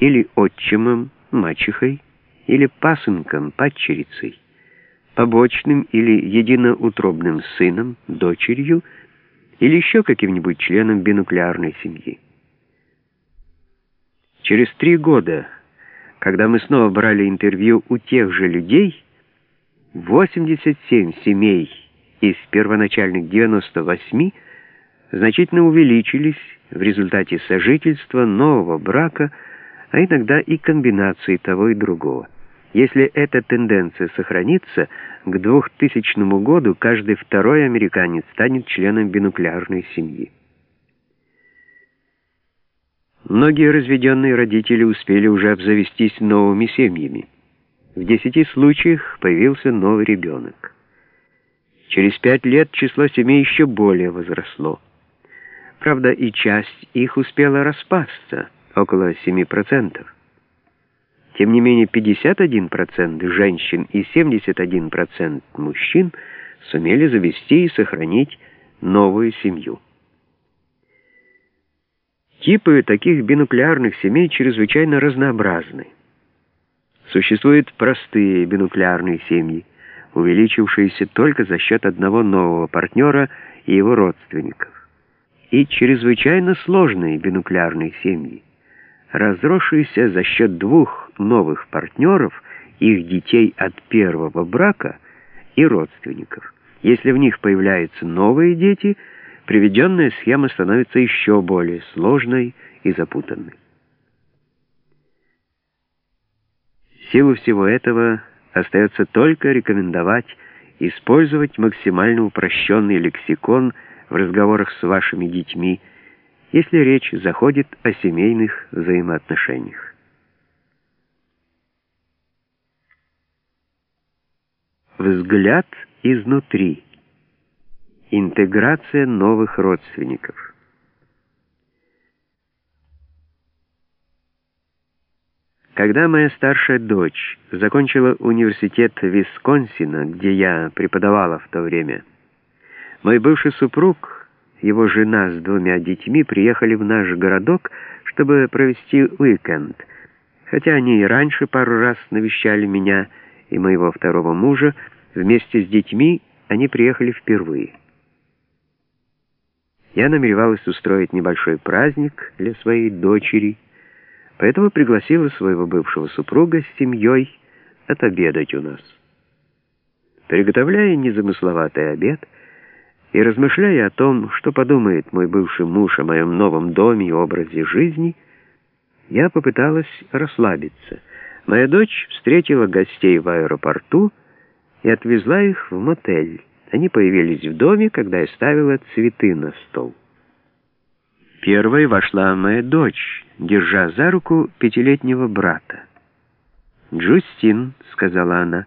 или отчимом, мачехой, или пасынком, падчерицей, побочным или единоутробным сыном, дочерью или еще каким-нибудь членом бинуклеарной семьи. Через три года, когда мы снова брали интервью у тех же людей, 87 семей из первоначальных 98 значительно увеличились в результате сожительства, нового брака, а иногда и комбинации того и другого. Если эта тенденция сохранится, к 2000 году каждый второй американец станет членом бинуклеарной семьи. Многие разведенные родители успели уже обзавестись новыми семьями. В десяти случаях появился новый ребенок. Через пять лет число семей еще более возросло. Правда, и часть их успела распасться, около 7%. Тем не менее, 51% женщин и 71% мужчин сумели завести и сохранить новую семью. Типы таких бинуклеарных семей чрезвычайно разнообразны. Существуют простые бинуклеарные семьи, увеличившиеся только за счет одного нового партнера и его родственников, и чрезвычайно сложные бинуклеарные семьи, разросшиеся за счет двух новых партнеров, их детей от первого брака и родственников. Если в них появляются новые дети – приведенная схема становится еще более сложной и запутанной. В силу всего этого остается только рекомендовать использовать максимально упрощенный лексикон в разговорах с вашими детьми, если речь заходит о семейных взаимоотношениях. Взгляд изнутри. Интеграция новых родственников. Когда моя старшая дочь закончила университет Висконсина, где я преподавала в то время, мой бывший супруг, его жена с двумя детьми приехали в наш городок, чтобы провести уикенд, хотя они и раньше пару раз навещали меня и моего второго мужа, вместе с детьми они приехали впервые. Я намеревалась устроить небольшой праздник для своей дочери, поэтому пригласила своего бывшего супруга с семьей отобедать у нас. Приготовляя незамысловатый обед и размышляя о том, что подумает мой бывший муж о моем новом доме и образе жизни, я попыталась расслабиться. Моя дочь встретила гостей в аэропорту и отвезла их в мотель. Они появились в доме, когда я ставила цветы на стол. Первой вошла моя дочь, держа за руку пятилетнего брата. «Джустин», — сказала она,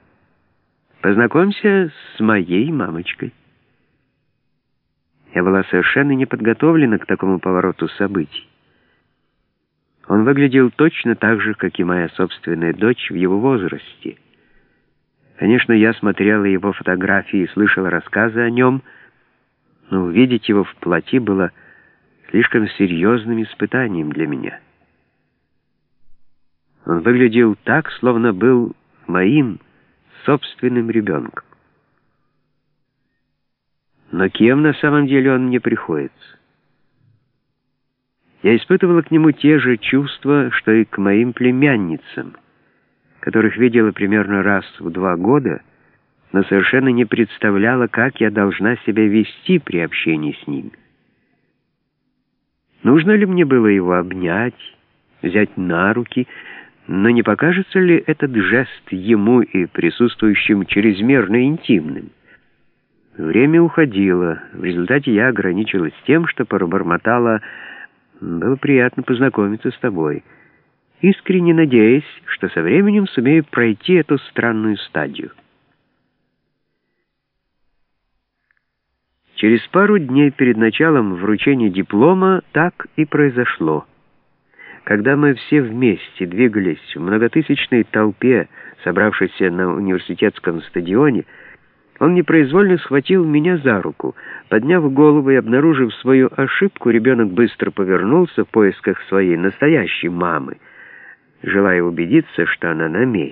— «познакомься с моей мамочкой». Я была совершенно не подготовлена к такому повороту событий. Он выглядел точно так же, как и моя собственная дочь в его возрасте — Конечно, я смотрела его фотографии и слышала рассказы о нем, но увидеть его в плоти было слишком серьезным испытанием для меня. Он выглядел так, словно был моим собственным ребенком. Но кем на самом деле он мне приходится? Я испытывала к нему те же чувства, что и к моим племянницам — которых видела примерно раз в два года, но совершенно не представляла, как я должна себя вести при общении с ними. Нужно ли мне было его обнять, взять на руки, но не покажется ли этот жест ему и присутствующим чрезмерно интимным? Время уходило. В результате я ограничилась тем, что пробормотала «Было приятно познакомиться с тобой» искренне надеясь, что со временем сумею пройти эту странную стадию. Через пару дней перед началом вручения диплома так и произошло. Когда мы все вместе двигались в многотысячной толпе, собравшейся на университетском стадионе, он непроизвольно схватил меня за руку. Подняв голову и обнаружив свою ошибку, ребенок быстро повернулся в поисках своей настоящей мамы — желая убедиться, что она на месте.